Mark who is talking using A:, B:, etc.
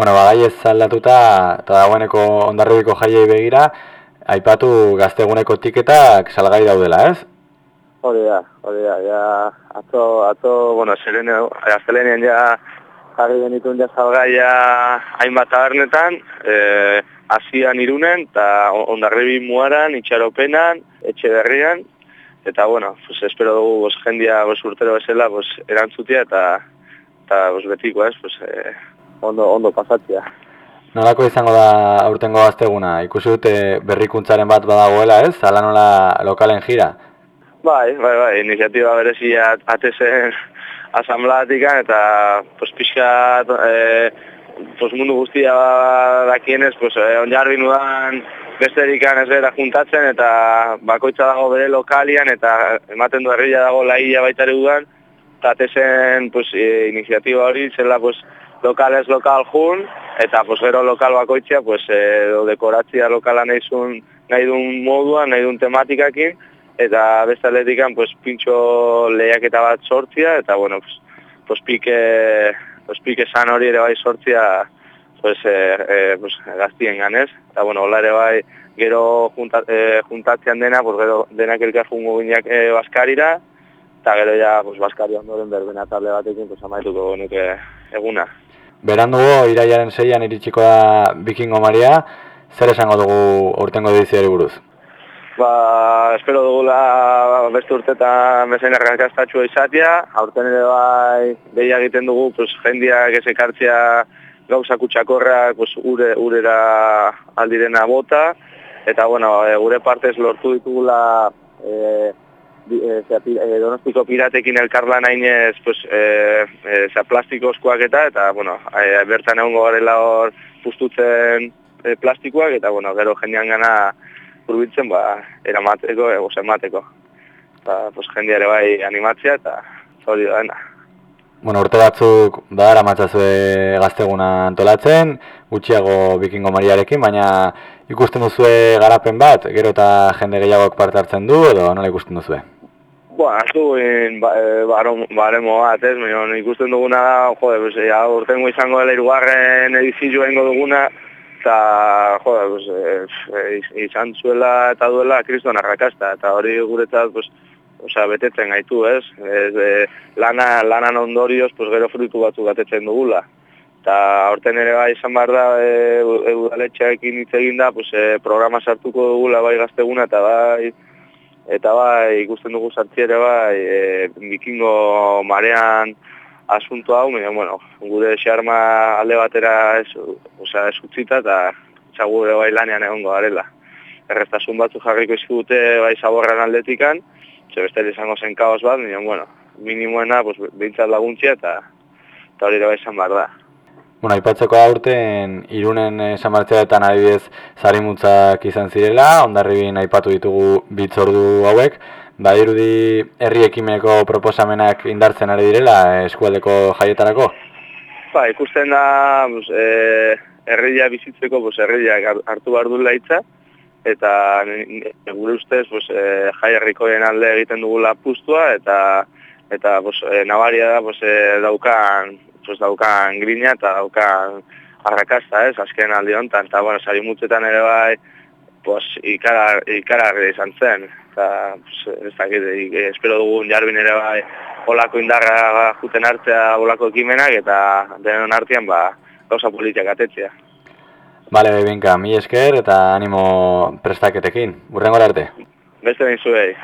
A: Bueno, bagai ez aldatuta, eta dagoeneko ondarribiko jaiei begira, aipatu gazteguneko tiketak salgai daudela, ez?
B: Hori da, hori da, ja, atzo, atzo, bueno, zerene, gaztelenean ja jarri genituen ja salgai ja hainbat tabernetan, e, asian irunen, eta ondarribi muaran, itxaropenan, etxe berrian, eta bueno, pues, espero dugu bos, jendia bos, urtero bezala bos, erantzutia, eta, eta bos, betiko ez, pues, e, ondo, ondo pasatzea.
A: Nolako izango da aurtengo gazteguna? Ikusi dute berrikuntzaren bat badagoela, ez? Hala nola lokalen jira?
B: Bai, bai, bai, iniziatiba berezia atezen asambladatika eta pues, pixka e, pues, mundu guztia dakienez, pues, e, onjarri nudan besterikan ez bera juntatzen eta bakoitza dago bere lokalian eta ematen du herria dago laia baitare dudan eta atezen pues, e, iniziatiba hori zela pues, lokal ez lokal jun eta pues, gero lokal bakoitzia pues, e, dekoratzia lokala nahi, zun, nahi duen moduan, nahi duen tematikakin eta beste atletikan pues, pintxo lehiaketa bat sortzia, eta bueno, pues, pues, pike, pues, pike san hori ere bai sortzia pues, e, e, pues, gaztien ganez, eta bueno, hola ere bai gero junta, e, juntatzean dena, pues, gero denak elkar jungo gineak e, Baskarira, eta gero ja pues, Baskari ondoren berbena table batekin pues, amaituko nuke eguna.
A: Berandugo, iraiaren zeian iritsiko da Bikingo Maria, zer esango dugu urtengo edizioari buruz?
B: Ba, espero dugula beste urtetan bezain errakastatxua izatea, aurten ere bai behia egiten dugu, pues, jendiak ez ekartzea gauza kutsakorrak pues, ure, urera aldirena bota, eta bueno, e, gure partez lortu ditugula e, e, e, donostiko piratekin elkarlan hainez pues, e, e, plastikozkoak eta, eta bueno, e, bertan egon garela hor pustutzen e, plastikoak, eta bueno, gero jendean gana urbiltzen ba, eramateko, ego emateko. Ba, pues, jendiare bai animatzea eta hori da.
A: Bueno, urte batzuk da matzazue gazteguna antolatzen, gutxiago bikingo mariarekin, baina ikusten duzue garapen bat, gero eta jende gehiagok parte hartzen du, edo nola ikusten duzue?
B: Ba, hartu ba, e, baremo bat, ez, ikusten duguna da, jode, ja, urtengo izango dela irugarren edizioa ingo duguna, eta joda, pues, e, izan zuela eta duela kriston arrakasta, eta hori guretzat pues, osea, betetzen gaitu, ez? ez e, lana, lanan ondorioz, pues, gero frutu batzu batetzen dugula. Eta horten ere bai izan behar da, e, udaletxeakin hitz egin da, pues, e, programa sartuko dugula bai gazteguna, eta bai, eta bai ikusten dugu sartzi ere bai, e, bikingo marean, asunto hau, baina, bueno, gure xarma alde batera ez, osea, ez utzita eta txagure bai lanean egongo garela. Erreztasun batzu jarriko izkute bai zaborran aldetikan, ze beste izango zen kaos bat, baina, bueno, minimoena, pues, behintzat laguntzia eta, eta hori bai izan behar da.
A: Bueno, aipatzeko aurten irunen esan martzeetan adibidez zarimutzak izan zirela, ondarribin aipatu ditugu bitzordu hauek, Badirudi herri ekimeko proposamenak indartzen ari direla eh, eskualdeko jaietarako?
B: Ba, ikusten da pues, e, herria bizitzeko pues, herria hartu behar du laitza, eta gure ustez pues, e, jai herrikoen alde egiten dugula pustua, eta eta pues, e, nabaria da pues, e, daukan, pues, daukan grina eta daukan arrakasta, ez, azken aldi honetan, eta bueno, sari mutzetan ere bai, pues, ikarar, ikarar izan zen, eta pues, ez dakit, espero dugun jarbin ere bai olako indarra juten hartzea olako ekimenak eta denon artean ba, gauza politiak atetzea.
A: Bale, benka, mi esker eta animo prestaketekin. Burren arte.
B: Beste behin zuei.